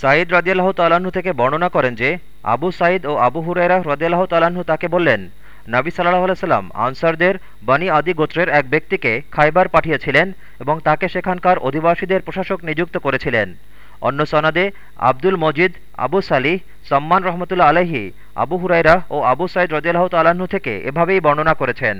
সাঈদ রদিয়াল্লাহ তাল্লাহ্ন থেকে বর্ণনা করেন যে, আবু সাঈদ ও আবু হুরাইরা রদিয়াল্লাহ তাল্লাহ্ন তাকে বললেন, নাবি সাল্লাহ সাল্লাম আনসারদের বানী আদি গোত্রের এক ব্যক্তিকে খাইবার পাঠিয়েছিলেন এবং তাকে সেখানকার অধিবাসীদের প্রশাসক নিযুক্ত করেছিলেন। অন্য সনাদে আব্দুল মজিদ, আবু সালিহ, সম্মান রহমতুল্লা আলহি আবু হুরাইরা ও আবু সাইদ রদিয়াল্লাহ তাল্লাহ্ন থেকে এভাবেই বর্ণনা করেছেন।